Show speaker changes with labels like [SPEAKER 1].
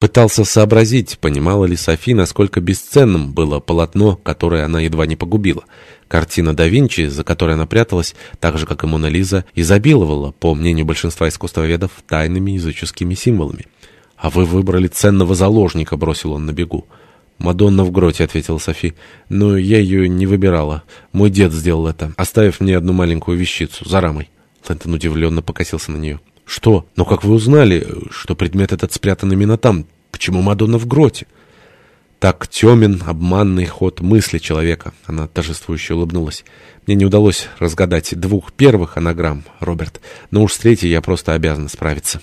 [SPEAKER 1] Пытался сообразить, понимала ли Софи, насколько бесценным было полотно, которое она едва не погубила. Картина да Винчи, за которой она пряталась, так же, как и Мона Лиза, изобиловала, по мнению большинства искусствоведов, тайными языческими символами. «А вы выбрали ценного заложника», — бросил он на бегу. «Мадонна в гроте», — ответила Софи. «Но я ее не выбирала. Мой дед сделал это, оставив мне одну маленькую вещицу за рамой». Лэнтон удивленно покосился на нее. «Что? Но как вы узнали, что предмет этот спрятан именно там? Почему Мадонна в гроте?» Так темен, обманный ход мысли человека. Она торжествующе улыбнулась. Мне не удалось разгадать двух первых анаграмм, Роберт, но уж с третьей я просто обязана справиться.